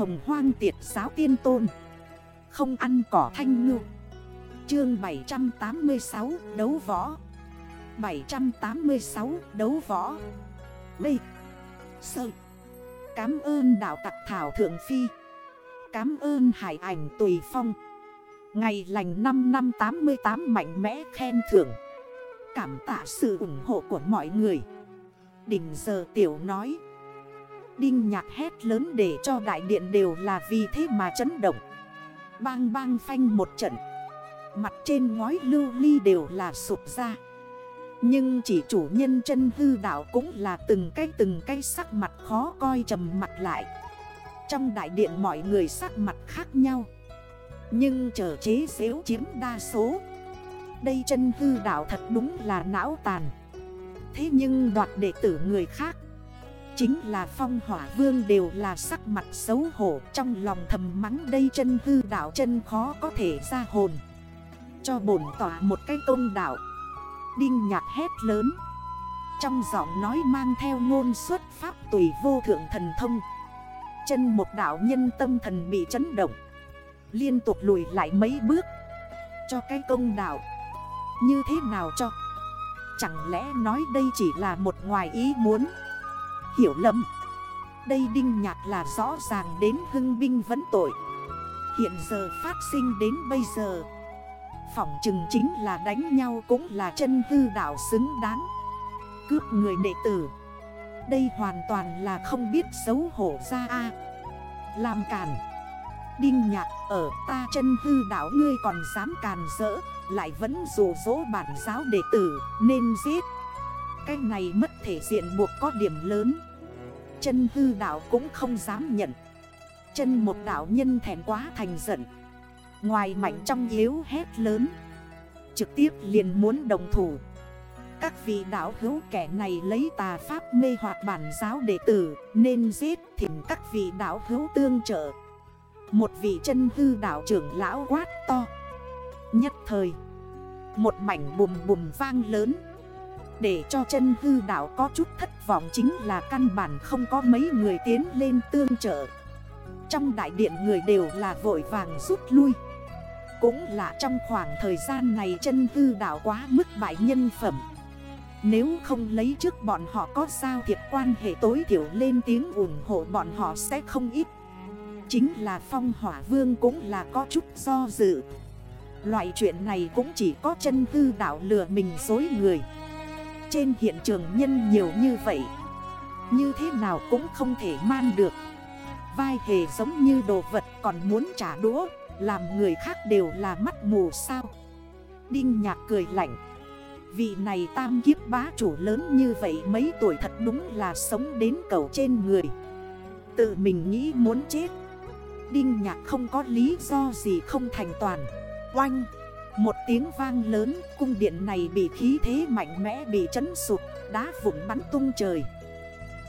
hồng hoang tiệt giáo tiên tôn. Không ăn cỏ thanh ngư. Chương 786 đấu võ. 786 đấu võ. B Sơ. Cám ơn đạo tặc thảo thượng phi. Cám ơn hải ảnh tùy phong. Ngày lành 5 năm 88 mạnh mẽ khen thưởng. Cảm tạ sự ủng hộ của mọi người. Đỉnh giờ tiểu nói. Đinh nhạc hét lớn để cho đại điện đều là vì thế mà chấn động. Bang bang phanh một trận. Mặt trên ngói lưu ly đều là sụp ra. Nhưng chỉ chủ nhân chân hư đảo cũng là từng cái từng cái sắc mặt khó coi trầm mặt lại. Trong đại điện mọi người sắc mặt khác nhau. Nhưng trở chế xếu chiếm đa số. Đây chân hư đảo thật đúng là não tàn. Thế nhưng đoạt đệ tử người khác Chính là phong hỏa vương đều là sắc mặt xấu hổ, Trong lòng thầm mắng đây chân hư đảo chân khó có thể ra hồn. Cho bổn tỏa một cái công đảo Đinh nhạc hét lớn. Trong giọng nói mang theo ngôn xuất pháp tùy vô thượng thần thông. Chân một đảo nhân tâm thần bị chấn động. Liên tục lùi lại mấy bước. Cho cái công đảo Như thế nào cho? Chẳng lẽ nói đây chỉ là một ngoài ý muốn? Hiểu lầm. Đây đinh nhạc là rõ ràng đến hưng binh vấn tội. Hiện giờ phát sinh đến bây giờ, Phỏng chừng chính là đánh nhau cũng là chân hư đảo xứng đáng. Cướp người đệ tử. Đây hoàn toàn là không biết xấu hổ ra a. Làm càn. Đinh nhạc, ở ta chân hư đảo ngươi còn dám càn rỡ, Lại vẫn rủ rỗ bản giáo đệ tử, nên giết. Cái này mất thể diện buộc có điểm lớn. Chân hư đảo cũng không dám nhận. Chân một đảo nhân thèm quá thành giận. Ngoài mạnh trong yếu hét lớn. Trực tiếp liền muốn đồng thủ. Các vị đảo hữu kẻ này lấy tà pháp mê hoặc bản giáo đệ tử, Nên giết thỉnh các vị đảo hữu tương trợ. Một vị chân hư đảo trưởng lão quát to. Nhất thời, Một mảnh bùm bùm vang lớn. Để cho chân hư đảo có chút thất vọng chính là căn bản không có mấy người tiến lên tương trợ. Trong đại điện người đều là vội vàng rút lui. Cũng là trong khoảng thời gian này chân hư đảo quá mức bại nhân phẩm. Nếu không lấy trước bọn họ có sao thiệp quan hệ tối thiểu lên tiếng ủng hộ bọn họ sẽ không ít. Chính là phong hỏa vương cũng là có chút do dự. Loại chuyện này cũng chỉ có chân hư đảo lừa mình dối người. Trên hiện trường nhân nhiều như vậy. Như thế nào cũng không thể man được. Vai hề giống như đồ vật còn muốn trả đũa, Làm người khác đều là mắt mù sao. Đinh nhạc cười lạnh. Vị này tam kiếp bá chủ lớn như vậy mấy tuổi thật đúng là sống đến cầu trên người. Tự mình nghĩ muốn chết. Đinh nhạc không có lý do gì không thành toàn. Oanh! Một tiếng vang lớn, Cung điện này bị khí thế mạnh mẽ bị chấn sụp, Đá vụn bắn tung trời.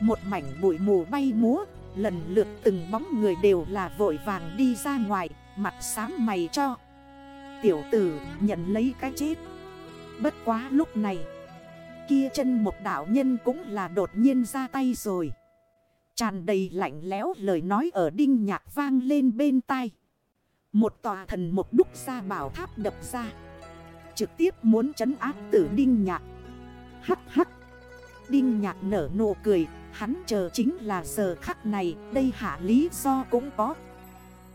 Một mảnh bụi mù bay múa, Lần lượt từng bóng người đều là vội vàng đi ra ngoài, Mặt sáng mày cho. Tiểu tử, nhận lấy cái chết. Bất quá lúc này, Kia chân một đảo nhân cũng là đột nhiên ra tay rồi. Tràn đầy lạnh lẽo lời nói ở đinh nhạc vang lên bên tai. Một tòa thần một đúc ra bảo tháp đập ra. Trực tiếp muốn trấn áp tử đinh nhạc. Hắc hắc. Đinh nhạc nở nụ cười. Hắn chờ chính là giờ khắc này. Đây hạ lý do cũng có.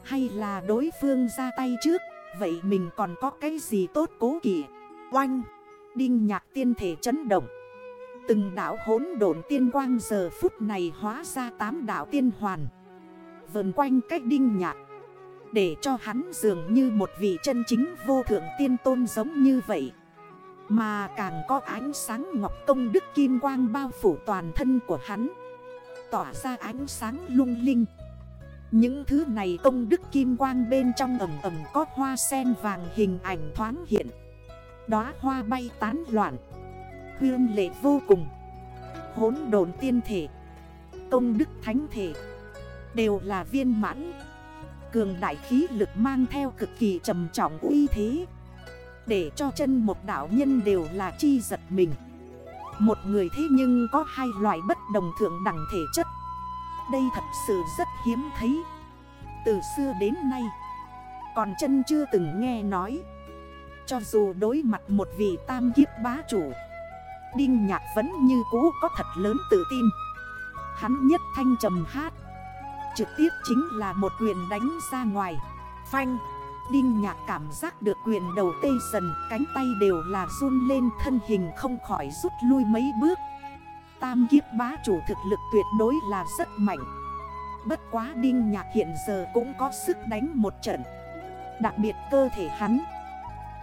Hay là đối phương ra tay trước. Vậy mình còn có cái gì tốt cố kỵ? Oanh. Đinh nhạc tiên thể chấn động. Từng đảo hốn độn tiên quang giờ phút này hóa ra tám đảo tiên hoàn. Vần quanh cách đinh nhạc. Để cho hắn dường như một vị chân chính vô thượng tiên tôn giống như vậy. Mà càng có ánh sáng ngọc công đức kim quang bao phủ toàn thân của hắn, Tỏa ra ánh sáng lung linh. Những thứ này công đức kim quang bên trong ẩm ẩm có hoa sen vàng hình ảnh thoáng hiện. Đóa hoa bay tán loạn, Hương lệ vô cùng. Hốn đồn tiên thể, Công đức thánh thể Đều là viên mãn. Cường đại khí lực mang theo cực kỳ trầm trọng uy thế. Để cho chân một đảo nhân đều là chi giật mình. Một người thế nhưng có hai loại bất đồng thượng đẳng thể chất. Đây thật sự rất hiếm thấy. Từ xưa đến nay, Còn chân chưa từng nghe nói. Cho dù đối mặt một vị tam kiếp bá chủ, Đinh nhạc vẫn như cũ có thật lớn tự tin. Hắn nhất thanh trầm hát. Trực tiếp chính là một quyền đánh ra ngoài. Phanh, Đinh nhạc cảm giác được quyền đầu tê dần, Cánh tay đều là run lên, thân hình không khỏi rút lui mấy bước. Tam kiếp bá chủ thực lực tuyệt đối là rất mạnh. Bất quá Đinh Nhạc hiện giờ cũng có sức đánh một trận. Đặc biệt cơ thể hắn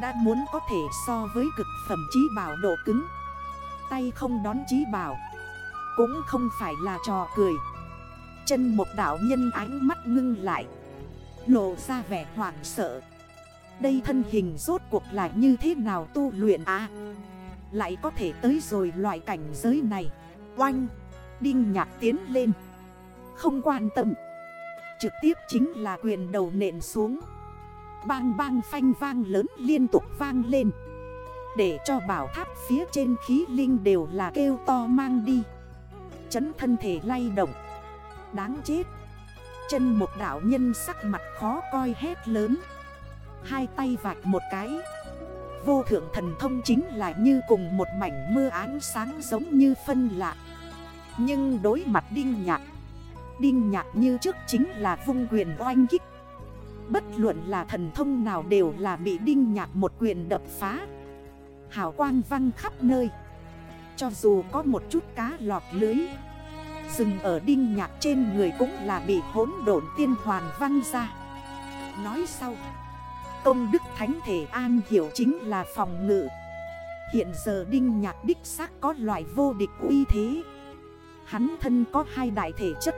Đã muốn có thể so với cực phẩm trí bảo độ cứng. Tay không đón trí bảo Cũng không phải là trò cười. Chân một đảo nhân ánh mắt ngưng lại. Lộ ra vẻ hoảng sợ. Đây thân hình rốt cuộc là như thế nào tu luyện à? Lại có thể tới rồi loại cảnh giới này. Oanh! Đinh nhạc tiến lên. Không quan tâm. Trực tiếp chính là quyền đầu nện xuống. Bang bang phanh vang lớn liên tục vang lên. Để cho bảo tháp phía trên khí linh đều là kêu to mang đi. Chấn thân thể lay động. Đáng chết. Chân một đảo nhân sắc mặt khó coi hết lớn. Hai tay vạch một cái. Vô thượng thần thông chính là như cùng một mảnh mưa án sáng giống như phân lạ. Nhưng đối mặt đinh nhạc Đinh nhạc như trước chính là vung quyền oanh kích. Bất luận là thần thông nào đều là bị đinh nhạc một quyền đập phá. Hảo quang văng khắp nơi. Cho dù có một chút cá lọt lưới Dừng ở đinh nhạc trên người cũng là bị hỗn độn tiên hoàn văng ra. Nói sau, Công đức thánh thể an hiểu chính là phòng ngự. Hiện giờ đinh nhạc đích xác có loại vô địch uy thế. Hắn thân có hai đại thể chất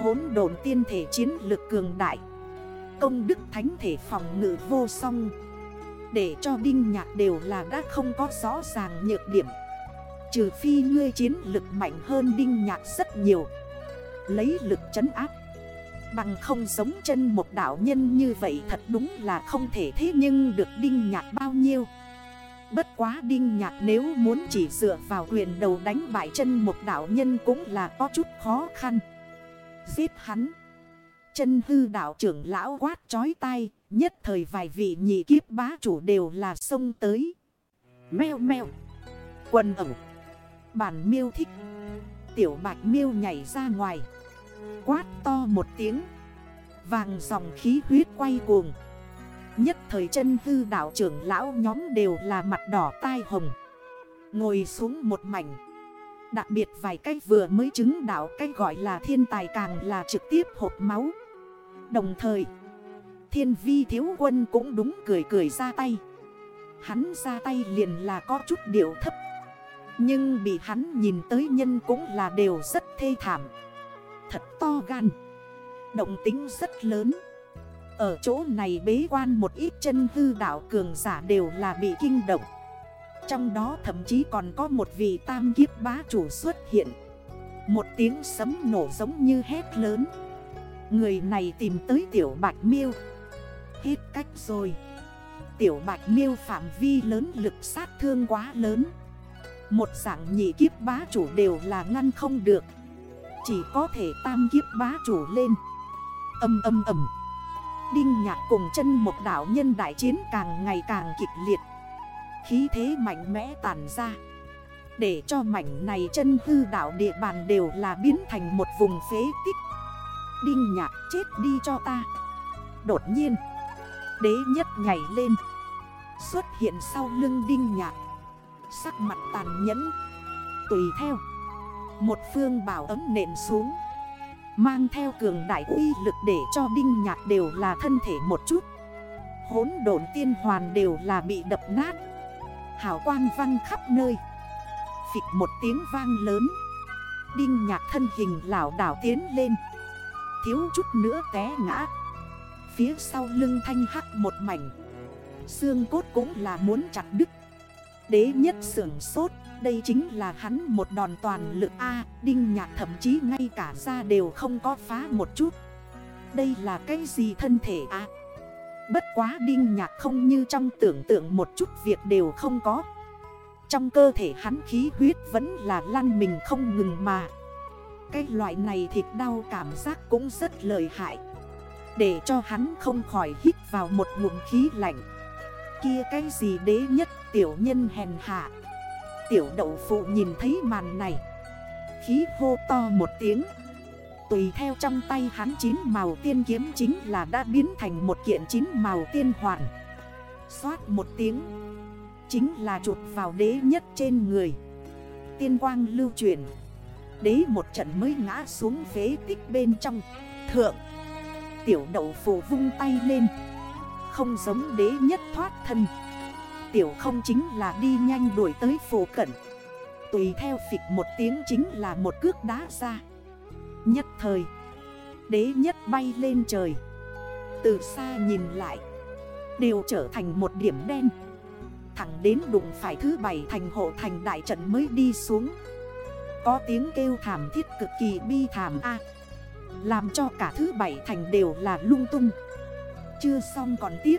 Hốn đồn tiên thể chiến lực cường đại, Công đức thánh thể phòng ngự vô song. Để cho đinh nhạc đều là đã không có rõ ràng nhược điểm. Trừ phi ngươi chiến lực mạnh hơn đinh nhạc rất nhiều. Lấy lực chấn áp. Bằng không giống chân một đảo nhân như vậy thật đúng là không thể thế nhưng được đinh nhạc bao nhiêu. Bất quá đinh nhạc nếu muốn chỉ dựa vào quyền đầu đánh bại chân một đảo nhân cũng là có chút khó khăn. Giết hắn. Chân hư đảo trưởng lão quát chói tay Nhất thời vài vị nhị kiếp bá chủ đều là sông tới. Mèo mèo. Quần ẩu Bản miêu thích. Tiểu bạch miêu nhảy ra ngoài. Quát to một tiếng. Vàng dòng khí huyết quay cuồng. Nhất thời chân hư đảo trưởng lão nhóm đều là mặt đỏ tai hồng. Ngồi xuống một mảnh. Đặc biệt vài cách vừa mới chứng đảo cách gọi là thiên tài càng là trực tiếp hộp máu. Đồng thời, Thiên vi thiếu quân cũng đúng cười cười ra tay. Hắn ra tay liền là có chút điệu thấp. Nhưng bị hắn nhìn tới nhân cũng là đều rất thê thảm. Thật to gan. Động tính rất lớn. Ở chỗ này bế quan một ít chân hư đảo cường giả đều là bị kinh động. Trong đó thậm chí còn có một vị tam kiếp bá chủ xuất hiện. Một tiếng sấm nổ giống như hét lớn. Người này tìm tới tiểu bạch miêu. Hết cách rồi. Tiểu bạch miêu phạm vi lớn lực sát thương quá lớn. Một dạng nhị kiếp bá chủ đều là ngăn không được. Chỉ có thể tam kiếp bá chủ lên. Âm âm âm. Đinh nhạc cùng chân một đảo nhân đại chiến càng ngày càng kịch liệt. Khí thế mạnh mẽ tàn ra. Để cho mảnh này chân hư đảo địa bàn đều là biến thành một vùng phế tích. Đinh nhạc chết đi cho ta. Đột nhiên, Đế nhất nhảy lên. Xuất hiện sau lưng đinh nhạc. Sắc mặt tàn nhẫn. Tùy theo, Một phương bảo ấm nện xuống, Mang theo cường đại uy lực để cho đinh nhạc đều là thân thể một chút. Hốn độn tiên hoàn đều là bị đập nát. Hảo quang văng khắp nơi. Phịch một tiếng vang lớn. Đinh nhạc thân hình lảo đảo tiến lên. Thiếu chút nữa té ngã. Phía sau lưng thanh hắc một mảnh. Xương cốt cũng là muốn chặt đứt. Đế nhất sưởng sốt, đây chính là hắn một đòn toàn lực A, Đinh nhạc thậm chí ngay cả ra đều không có phá một chút. Đây là cái gì thân thể A? Bất quá đinh nhạc không như trong tưởng tượng một chút việc đều không có. Trong cơ thể hắn khí huyết vẫn là lăn mình không ngừng mà. Cái loại này thịt đau cảm giác cũng rất lợi hại. Để cho hắn không khỏi hít vào một ngụm khí lạnh. Kia cái gì đế nhất tiểu nhân hèn hạ. Tiểu đậu phụ nhìn thấy màn này. Khí hô to một tiếng. Tùy theo trong tay hắn chín màu tiên kiếm chính là đã biến thành một kiện chín màu tiên hoàn. Xoát một tiếng. Chính là chụp vào đế nhất trên người. Tiên quang lưu truyền Đế một trận mới ngã xuống phế tích bên trong. Thượng. Tiểu đậu phụ vung tay lên. Không giống đế nhất thoát thân. Tiểu không chính là đi nhanh đuổi tới phổ cận. Tùy theo phịch một tiếng chính là một cước đá ra. Nhất thời, Đế nhất bay lên trời. Từ xa nhìn lại, Đều trở thành một điểm đen. Thẳng đến đụng phải thứ bảy thành hộ thành đại trận mới đi xuống. Có tiếng kêu thảm thiết cực kỳ bi thảm A. Làm cho cả thứ bảy thành đều là lung tung. Chưa xong còn tiếp.